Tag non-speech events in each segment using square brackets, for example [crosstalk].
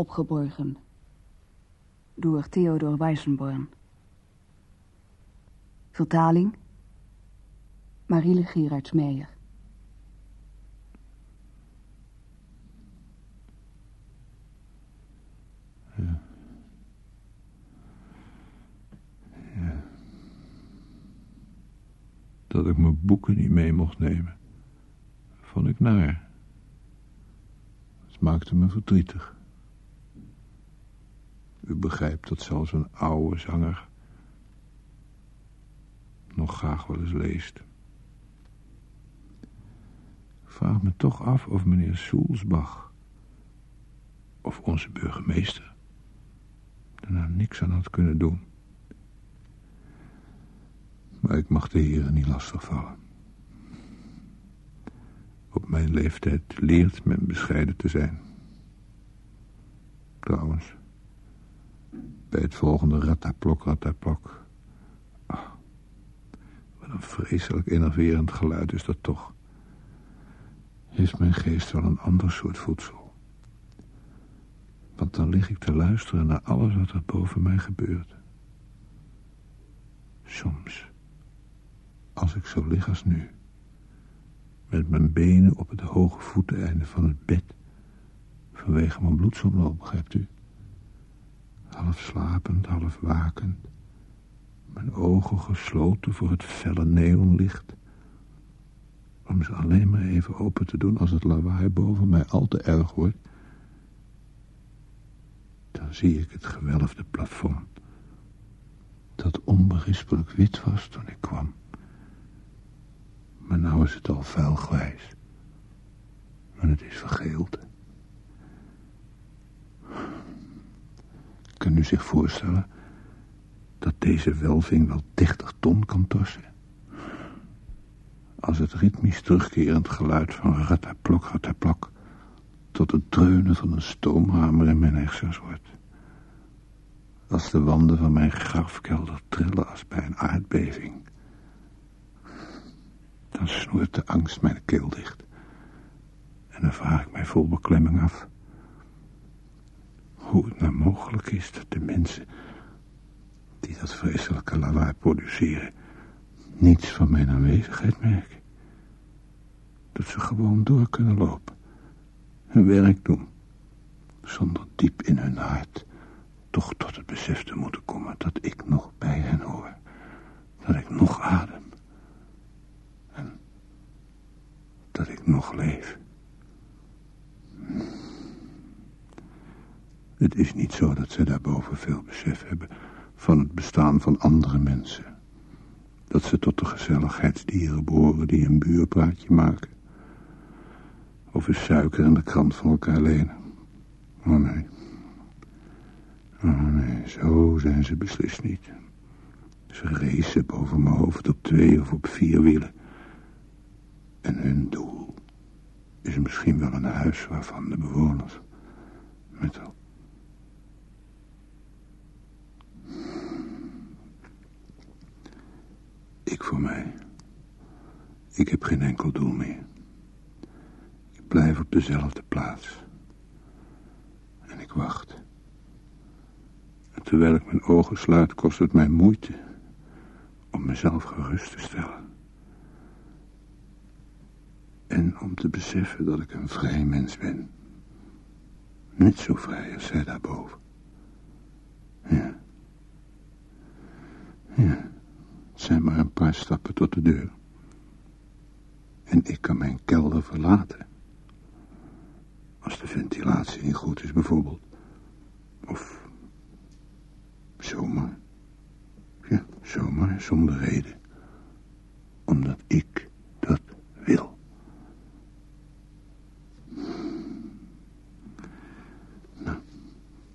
Opgeborgen. Door Theodor Weissenborn. Vertaling. Marielle Gerards-Meijer. Ja. Ja. Dat ik mijn boeken niet mee mocht nemen, vond ik naar. Het maakte me verdrietig. U begrijpt dat zelfs een oude zanger nog graag wel eens leest. Vraag me toch af of meneer Soelsbach of onze burgemeester er nou niks aan had kunnen doen. Maar ik mag de heren niet lastigvallen. Op mijn leeftijd leert men bescheiden te zijn. Trouwens, bij het volgende rataplok, rataplok. Ah, wat een vreselijk enerverend geluid is dat toch. Heeft mijn geest wel een ander soort voedsel. Want dan lig ik te luisteren naar alles wat er boven mij gebeurt. Soms, als ik zo lig als nu, met mijn benen op het hoge voeteneinde van het bed, vanwege mijn bloedsomloop, begrijpt u? Half slapend, half wakend. Mijn ogen gesloten voor het felle neonlicht. Om ze alleen maar even open te doen als het lawaai boven mij al te erg wordt. Dan zie ik het gewelfde plafond. Dat onberispelijk wit was toen ik kwam. Maar nou is het al vuilgrijs. En het is vergeeld. Kan u zich voorstellen dat deze welving wel 30 ton kan torsen? Als het ritmisch terugkerend geluid van rataplok, rataplok... tot het dreunen van een stoomhamer in mijn hersens wordt. Als de wanden van mijn grafkelder trillen als bij een aardbeving. Dan snoert de angst mijn keel dicht. En dan vraag ik mij vol beklemming af hoe het nou mogelijk is dat de mensen die dat vreselijke lawaai produceren niets van mijn aanwezigheid merken. Dat ze gewoon door kunnen lopen, hun werk doen, zonder diep in hun hart toch tot het besef te moeten komen dat ik nog bij hen hoor, dat ik nog adem en dat ik nog leef. Het is niet zo dat ze daarboven veel besef hebben van het bestaan van andere mensen. Dat ze tot de gezelligheidsdieren behoren die een buurpraatje maken. Of een suiker in de krant van elkaar lenen. Oh nee. Oh nee, zo zijn ze beslist niet. Ze racen boven mijn hoofd op twee of op vier wielen. En hun doel is misschien wel een huis waarvan de bewoners met elkaar Voor mij. Ik heb geen enkel doel meer. Ik blijf op dezelfde plaats. En ik wacht. En terwijl ik mijn ogen sluit, kost het mij moeite om mezelf gerust te stellen. En om te beseffen dat ik een vrij mens ben. Net zo vrij als zij daarboven. Ja. Ja. Het zijn maar een paar stappen tot de deur. En ik kan mijn kelder verlaten. Als de ventilatie niet goed is bijvoorbeeld. Of zomaar. Ja, zomaar, zonder reden. Omdat ik dat wil. Nou,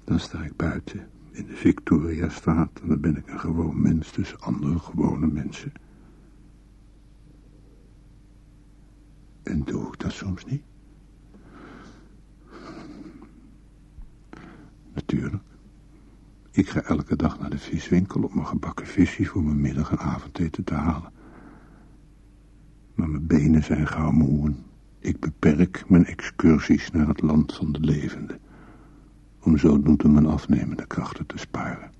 dan sta ik buiten in de Victoria staat... en dan ben ik een gewoon mens tussen andere gewone mensen. En doe ik dat soms niet? Natuurlijk. Ik ga elke dag naar de viswinkel om mijn gebakken visje voor mijn middag- en avondeten te halen. Maar mijn benen zijn gauw moe. Ik beperk mijn excursies naar het land van de levenden om zodoende mijn afnemende krachten te sparen.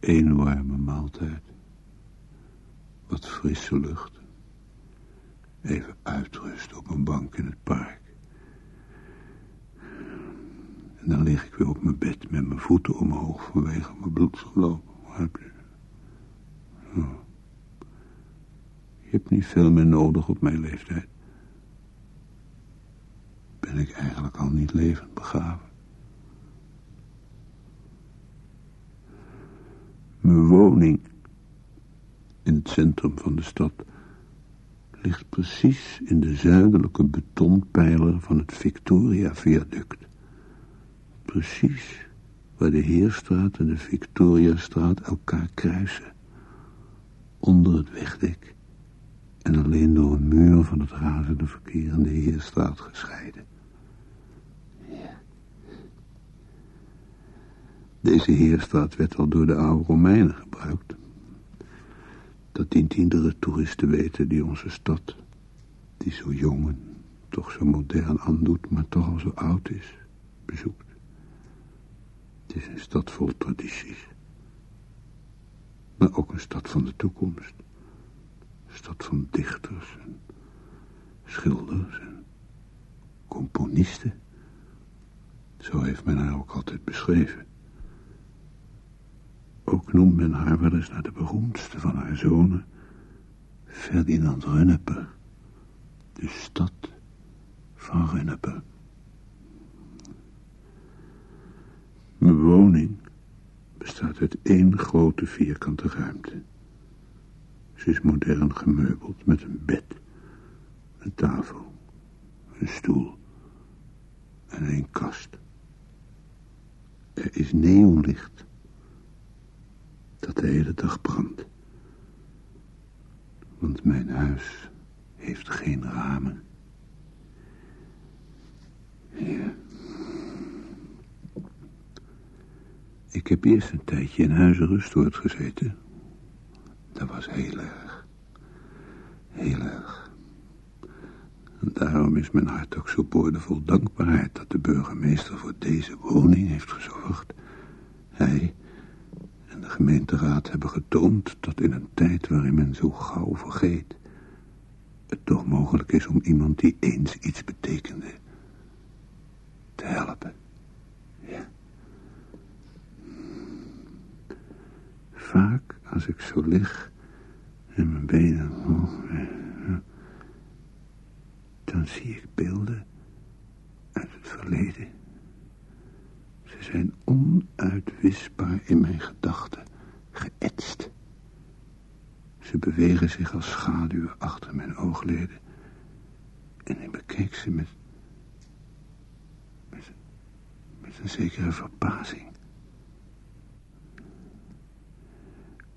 Eén warme maaltijd, wat frisse lucht, even uitrusten op een bank in het park. En dan lig ik weer op mijn bed met mijn voeten omhoog vanwege mijn bloedsgeloop. Oh. Je hebt niet veel meer nodig op mijn leeftijd. Ben ik eigenlijk al niet levend begraven. Mijn woning in het centrum van de stad ligt precies in de zuidelijke betonpijler van het Victoria Viaduct. Precies waar de Heerstraat en de Victoriastraat elkaar kruisen. Onder het wegdek en alleen door een muur van het razende verkeer in de Heerstraat gescheiden. Ja. Deze Heerstraat werd al door de oude Romeinen gebruikt. Dat dient iedere toerist te weten die onze stad, die zo jong en toch zo modern aandoet, maar toch al zo oud is, bezoekt. Het is een stad vol tradities. Maar ook een stad van de toekomst. Een stad van dichters en schilders en componisten. Zo heeft men haar ook altijd beschreven. Ook noemt men haar wel eens naar de beroemdste van haar zonen, Ferdinand Runneper, de stad van Runneper. Mijn woning bestaat uit één grote vierkante ruimte. Ze is modern gemeubeld met een bed, een tafel, een stoel en een kast. Er is neonlicht dat de hele dag brandt. Want mijn huis heeft geen ramen. Ik heb eerst een tijdje in huizenrustwoord gezeten. Dat was heel erg. Heel erg. Daarom is mijn hart ook zo boordevol dankbaarheid dat de burgemeester voor deze woning heeft gezorgd. Hij en de gemeenteraad hebben getoond dat in een tijd waarin men zo gauw vergeet, het toch mogelijk is om iemand die eens iets betekende, te helpen. Ja. Vaak als ik zo lig en mijn benen dan zie ik beelden uit het verleden. Ze zijn onuitwisbaar in mijn gedachten geëtst. Ze bewegen zich als schaduwen achter mijn oogleden. En ik bekeek ze met, met, met een zekere verbazing.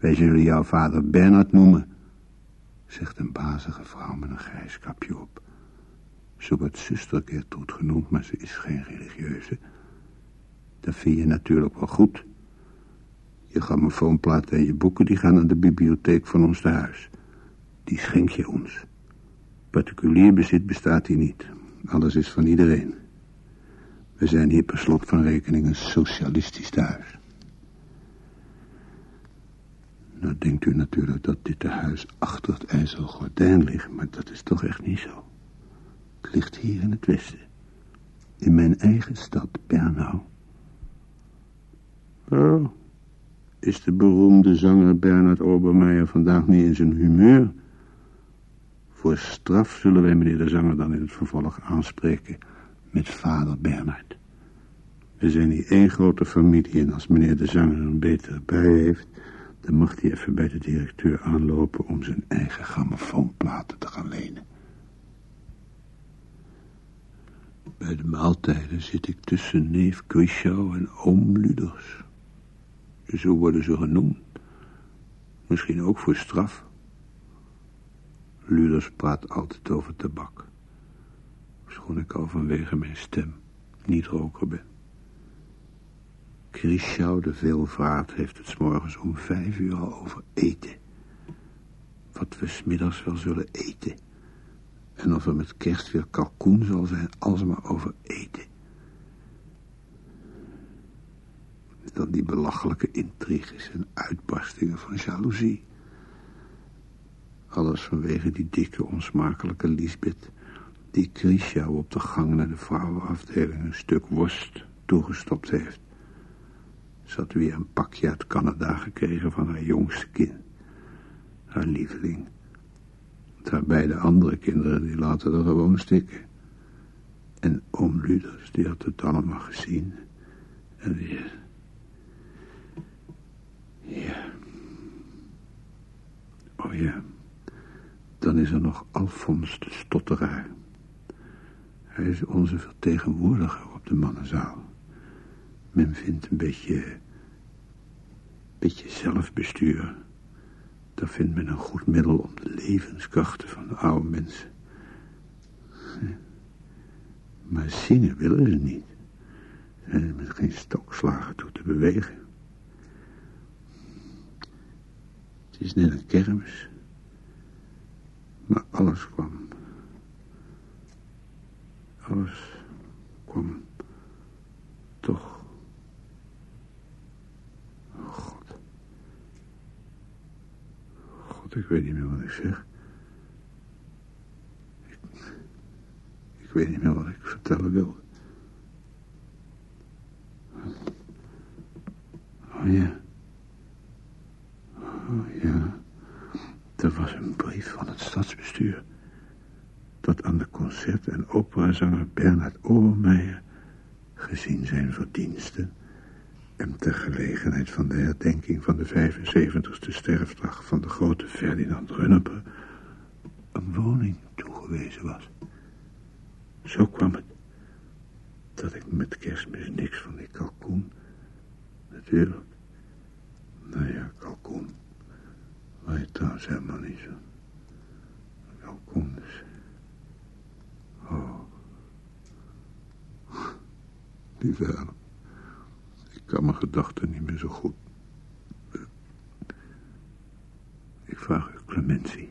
Wij zullen jouw vader Bernard noemen, zegt een bazige vrouw met een grijs kapje op. Zo wordt zuster Gertrud genoemd, maar ze is geen religieuze. Dat vind je natuurlijk wel goed. Je grammofoonplaat en je boeken, die gaan naar de bibliotheek van ons thuis. Die schenk je ons. Particulier bezit bestaat hier niet. Alles is van iedereen. We zijn hier per slot van rekening een socialistisch thuis. Nou denkt u natuurlijk dat dit huis achter het ijzeren gordijn ligt, maar dat is toch echt niet zo. Het ligt hier in het westen. In mijn eigen stad, Bernau. Oh, is de beroemde zanger Bernard Obermeier vandaag niet in zijn humeur? Voor straf zullen wij meneer de zanger dan in het vervolg aanspreken met vader Bernard. We zijn hier één grote familie en als meneer de zanger een betere bui heeft... dan mag hij even bij de directeur aanlopen om zijn eigen grammofoonplaten te gaan lenen. Bij de maaltijden zit ik tussen neef Quischow en oom Luders. Zo worden ze genoemd. Misschien ook voor straf. Luders praat altijd over tabak. Schoon ik al vanwege mijn stem niet roker ben. Christiau de Veelvaart heeft het morgens om vijf uur al over eten. Wat we smiddags wel zullen eten. En of er met kerst weer kalkoen zal zijn, als maar over eten. dan die belachelijke intriges en uitbarstingen van jaloezie. Alles vanwege die dikke, onsmakelijke Lisbeth... die Krisha op de gang naar de vrouwenafdeling een stuk worst toegestopt heeft. Ze had weer een pakje uit Canada gekregen van haar jongste kind. Haar lieveling. Haar beide andere kinderen, die laten er gewoon stikken. En oom Luders, die had het allemaal gezien. En die... Ja. Oh ja. Dan is er nog Alfons de Stotteraar. Hij is onze vertegenwoordiger op de mannenzaal. Men vindt een beetje... beetje zelfbestuur. Dat vindt men een goed middel om de levenskrachten van de oude mensen. Maar zingen willen ze niet. En met geen stokslagen toe te bewegen. Het is net een kermis. Maar alles kwam. Alles kwam toch. God. Ik weet niet meer wat ik zeg. Ik, ik weet niet meer wat ik vertellen wil. Oh ja. Oh ja. Er was een brief van het stadsbestuur. Dat aan de concert- en operazanger Bernhard Obermeijer... gezien zijn verdiensten... en ter gelegenheid van de herdenking van de 75ste sterfdag... van de grote Ferdinand Runneper... een woning toegewezen was. Zo kwam het dat ik met kerstmis niks van die kalkoen... Natuurlijk. Nou ja, kalkoen. Maar je trouwens helemaal niet zo. Kalkoen. Oh. [laughs] Lieve Ellen. Kan mijn gedachten niet meer zo goed. Ik vraag u clementie.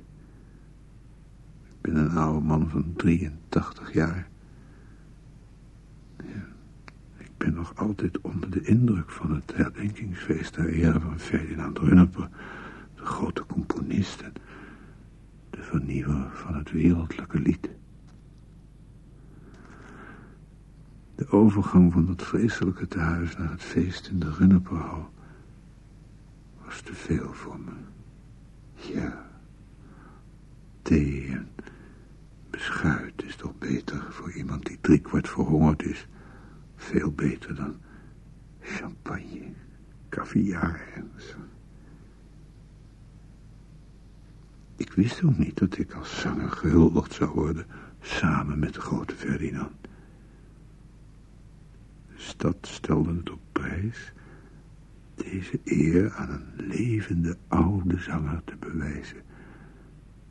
Ik ben een oude man van 83 jaar. Ja. Ik ben nog altijd onder de indruk van het herdenkingsfeest ter ere van Ferdinand Runneper, de grote componist en de vernieuwer van het wereldlijke lied. De overgang van dat vreselijke tehuis naar het feest in de Runneperhal was te veel voor me. Ja, thee en beschuit is toch beter voor iemand die driekwart verhongerd is. Veel beter dan champagne, caviar en zo. Ik wist ook niet dat ik als zanger gehuldigd zou worden, samen met de grote Ferdinand. De stad stelde het op prijs deze eer aan een levende oude zanger te bewijzen.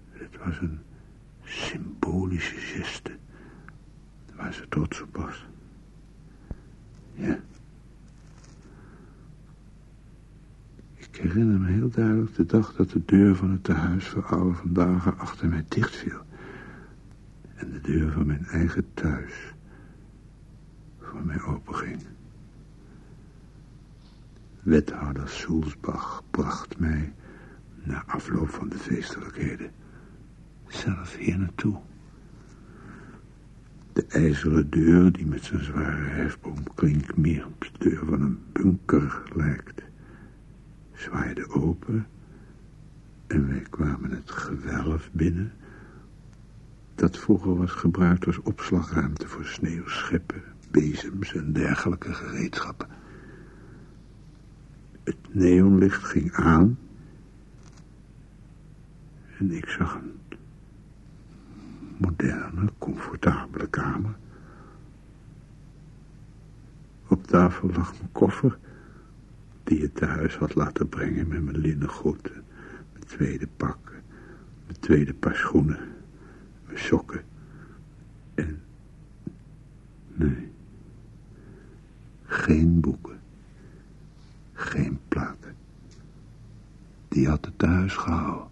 Het was een symbolische geste waar ze trots op was. Ja. Ik herinner me heel duidelijk de dag dat de deur van het tehuis voor oude vandaag achter mij dichtviel. En de deur van mijn eigen thuis voor mij openging. Wethouder Soelsbach bracht mij, na afloop van de feestelijkheden, zelf hier naartoe. De ijzeren deur, die met zijn zware hefboomklink meer op de deur van een bunker lijkt, zwaaide open en wij kwamen het gewelf binnen, dat vroeger was gebruikt als opslagruimte voor sneeuwscheppen, bezems en dergelijke gereedschappen. Het neonlicht ging aan en ik zag een moderne, comfortabele kamer. Op tafel lag mijn koffer, die je thuis had laten brengen met mijn linnengoed, mijn tweede pak, mijn tweede paar schoenen, mijn sokken en... Nee, geen boeken, geen platen. Die had het thuis gehouden.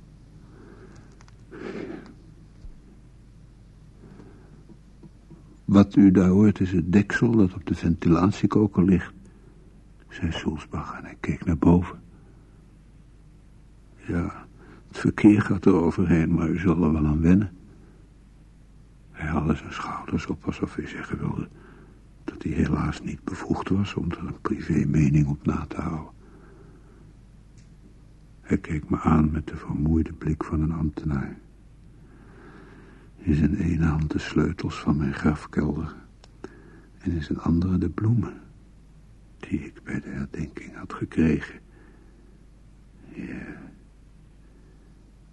Wat u daar hoort is het deksel dat op de ventilatiekoker ligt. zei Soelsbach en hij keek naar boven. Ja, het verkeer gaat er overheen, maar u zal er wel aan wennen. Hij haalde zijn schouders op alsof hij zeggen wilde dat hij helaas niet bevoegd was om er een privé mening op na te houden. Hij keek me aan met de vermoeide blik van een ambtenaar. In zijn ene hand de sleutels van mijn grafkelder en in zijn andere de bloemen die ik bij de herdenking had gekregen. Ja,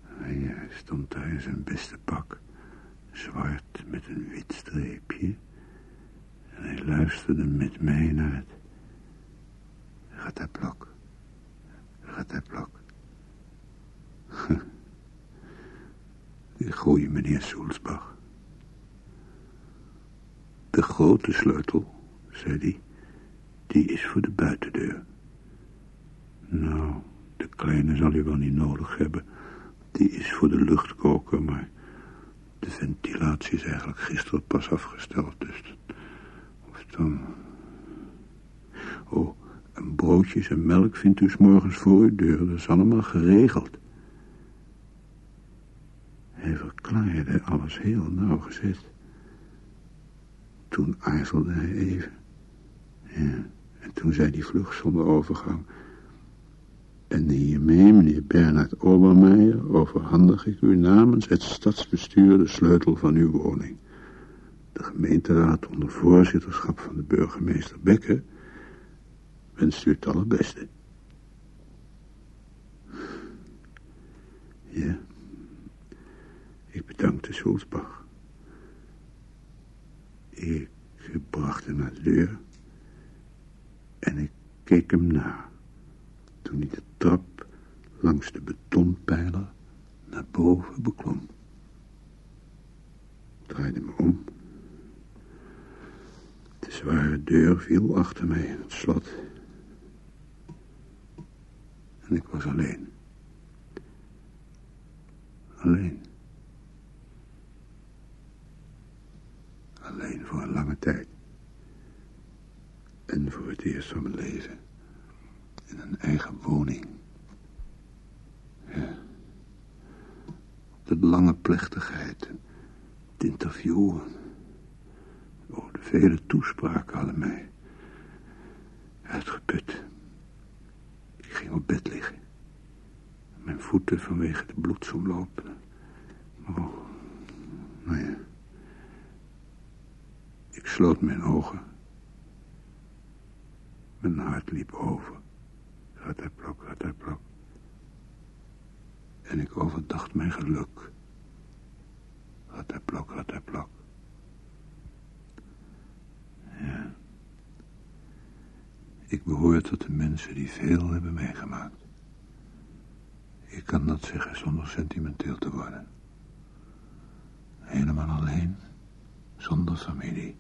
hij stond daar in zijn beste pak, zwart met een wit streepje. Hij luisterde met mij naar het rataplok, rataplok. [laughs] Die goeie meneer Soelsbach. De grote sleutel, zei hij, die is voor de buitendeur. Nou, de kleine zal u wel niet nodig hebben. Die is voor de luchtkoker, maar de ventilatie is eigenlijk gisteren pas afgesteld, dus... Of Oh, broodjes en melk vindt u s morgens voor uw deur. Dat is allemaal geregeld. Hij verklaarde alles heel nauwgezet. Toen aarzelde hij even. Ja, en toen zei hij vlug zonder overgang... En hiermee, meneer Bernhard Obermeijer, overhandig ik u namens het stadsbestuur de sleutel van uw woning. De gemeenteraad onder voorzitterschap van de burgemeester Becker wenst u het allerbeste. Ja, ik bedankte Soelsbach. Ik bracht hem naar de deur en ik keek hem na toen hij de trap langs de betonpijler naar boven beklom. Draaide me om. De zware deur viel achter mij in het slot. En ik was alleen. Alleen. Alleen voor een lange tijd. En voor het eerst van mijn leven in een eigen woning. Ja. De lange plechtigheid, het interview. Vele toespraken hadden mij uitgeput. Ik ging op bed liggen. Mijn voeten vanwege de bloedsomloop. Oh, nou ja. Ik sloot mijn ogen. Mijn hart liep over rataplok, rataplok. En ik overdacht mijn geluk. Rataplok, rataplok. Ik behoor tot de mensen die veel hebben meegemaakt. Ik kan dat zeggen zonder sentimenteel te worden. Helemaal alleen, zonder familie,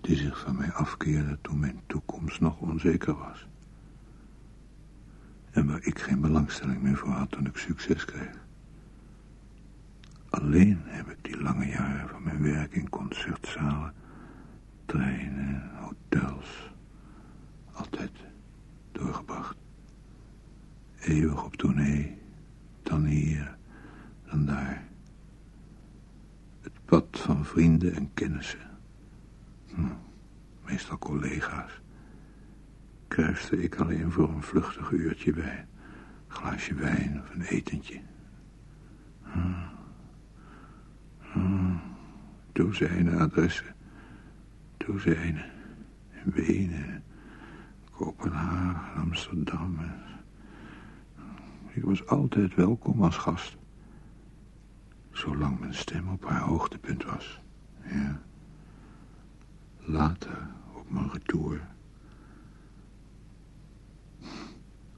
die zich van mij afkeerde toen mijn toekomst nog onzeker was. En waar ik geen belangstelling meer voor had toen ik succes kreeg. Alleen heb ik die lange jaren van mijn werk in concertzalen, treinen, hotels, altijd doorgebracht. Eeuwig op tournee, dan hier, dan daar. Het pad van vrienden en kennissen. Hm, meestal collega's kruiste ik alleen voor een vluchtig uurtje bij. Een glaasje wijn of een etentje. Hmm. Hmm. Dozijnen adressen. Dozijnen. Wenen, Kopenhagen, Amsterdam. Ik was altijd welkom als gast. Zolang mijn stem op haar hoogtepunt was. Ja. Later, op mijn retour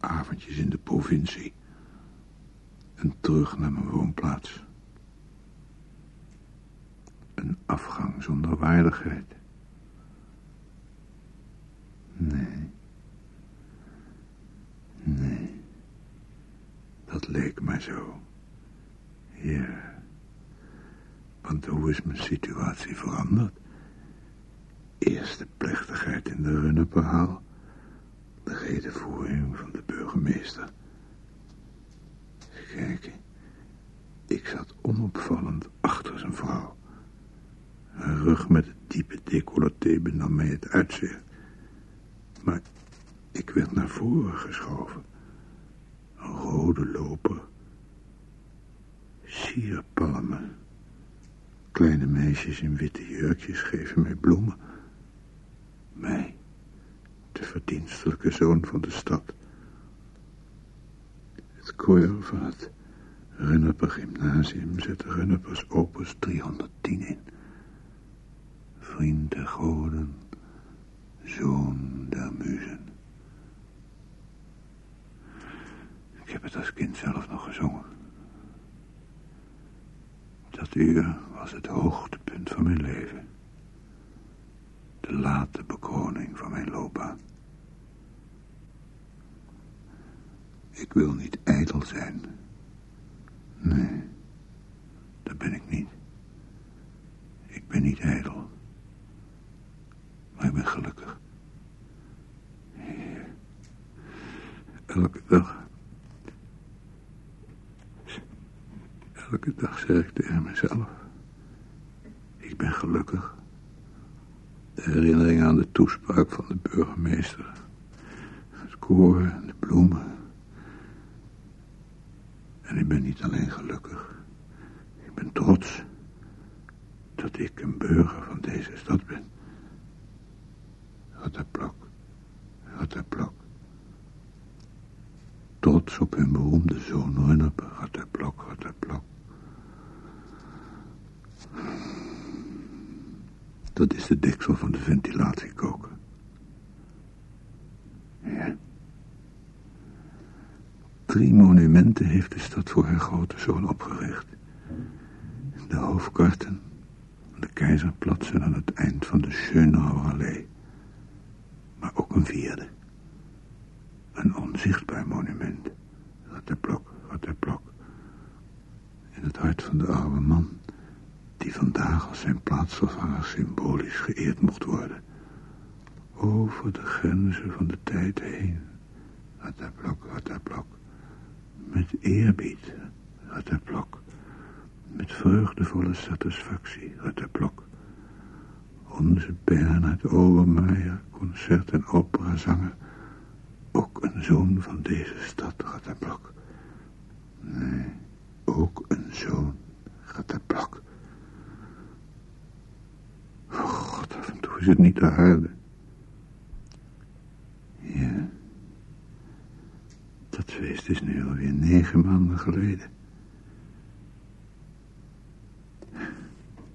avondjes in de provincie. En terug naar mijn woonplaats. Een afgang zonder waardigheid. Nee. Nee. Dat leek mij zo. Ja. Want hoe is mijn situatie veranderd? Eerst de plechtigheid in de Runneperhaal redenvoering van de burgemeester. Kijk, ik zat onopvallend achter zijn vrouw. Haar rug met het diepe decolleté benam mij het uitzicht. Maar ik werd naar voren geschoven. Een rode loper. Sierpalmen. Kleine meisjes in witte jurkjes geven mij bloemen. Mij, de verdienstelijke zoon van de stad. Het koor van het Runneper Gymnasium zette Runnepers opus 310 in. Vriend der goden, zoon der muzen. Ik heb het als kind zelf nog gezongen. Dat uur was het hoogtepunt van mijn leven. De late bekroning van mijn loopbaan. Ik wil niet ijdel zijn. Nee, dat ben ik niet. Ik ben niet ijdel. Maar ik ben gelukkig. Elke dag Elke dag zeg ik tegen mezelf. Ik ben gelukkig. De herinnering aan de toespraak van de burgemeester. Het koor en de bloemen. En ik ben niet alleen gelukkig. Ik ben trots dat ik een burger van deze stad ben. Ratterplak, Ratterplak. Trots op hun beroemde zoon Runnep, Ratterplak, Ratterplak. Dat is de deksel van de ventilatiekoker. Ja. Drie monumenten heeft de stad voor haar grote zoon opgericht. De hoofdkarten, de keizerplatsen aan het eind van de Schönauer Allee. Maar ook een vierde. Een onzichtbaar monument. Ratterblok, Ratterblok. In het hart van de oude man die vandaag als zijn plaatsvervanger symbolisch geëerd mocht worden. Over de grenzen van de tijd heen. Ratterblok, Ratterblok. Met eerbied, Ratterblok. Met vreugdevolle satisfactie, Ratterblok. Onze Bernhard Obermeier, concert- en operazanger. Ook een zoon van deze stad, Ratterblok. Nee, ook een zoon, Ratterblok. Oh god, af en toe is het niet te huilen. Ja. Dat feest is nu alweer negen maanden geleden.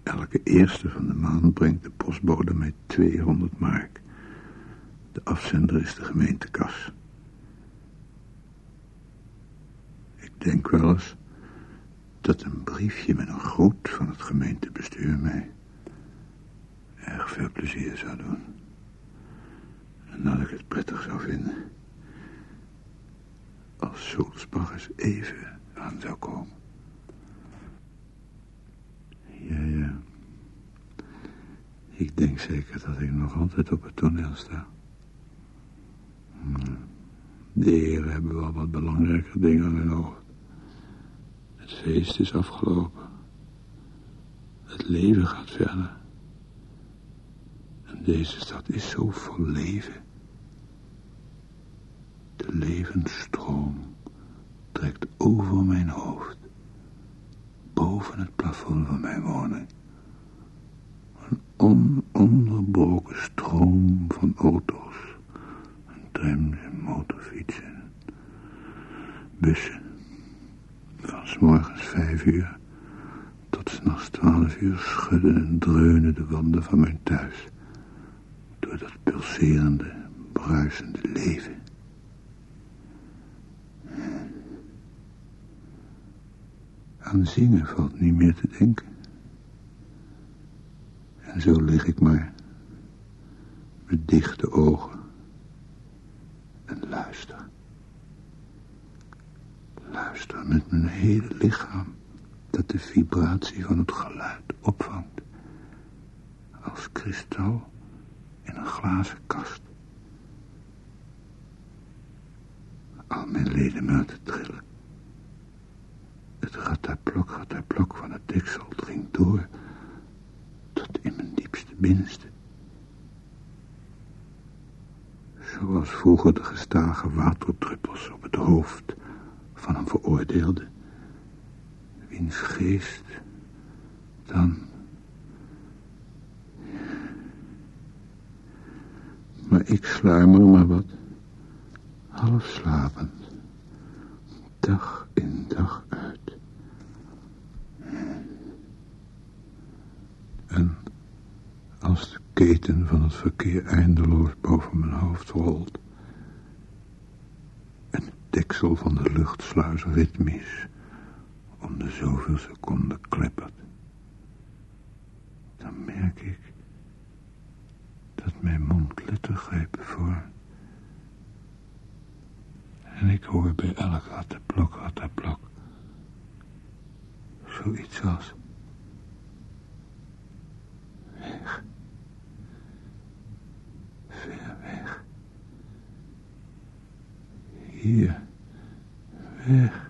Elke eerste van de maand brengt de postbode mij 200 mark. De afzender is de gemeentekas. Ik denk wel eens dat een briefje met een groet van het gemeentebestuur mij erg veel plezier zou doen. En dat ik het prettig zou vinden. Als Soelsbach eens even aan zou komen. Ja, ja. Ik denk zeker dat ik nog altijd op het toneel sta. De heren hebben wel wat belangrijke dingen aan hun hoofd. Het feest is afgelopen. Het leven gaat verder. Deze stad is zo vol leven. De levensstroom trekt over mijn hoofd. Boven het plafond van mijn woning. Een ononderbroken stroom van auto's. En trams en motorfietsen. Bussen. Van s morgens vijf uur tot s'nachts twaalf uur schudden en dreunen de wanden van mijn thuis. Door dat pulserende, bruisende leven. Aan zingen valt niet meer te denken. En zo lig ik maar met dichte ogen en luister. Luister met mijn hele lichaam dat de vibratie van het geluid opvangt. Als kristal in een glazen kast. al mijn ledematen trillen. Het rataplok, rataplok van het deksel dringt door tot in mijn diepste binnenste. Zoals vroeger de gestage waterdruppels op het hoofd van een veroordeelde, wiens geest dan... ik sluimer maar wat, half slapend, dag in dag uit. En als de keten van het verkeer eindeloos boven mijn hoofd rolt en het deksel van de luchtsluis ritmisch om de zoveel seconden kleppert, dan merk ik dat mijn mond lettergrepen voor. En ik hoor bij elk rattenblok, rattenblok, zoiets als weg, ver weg, hier, weg,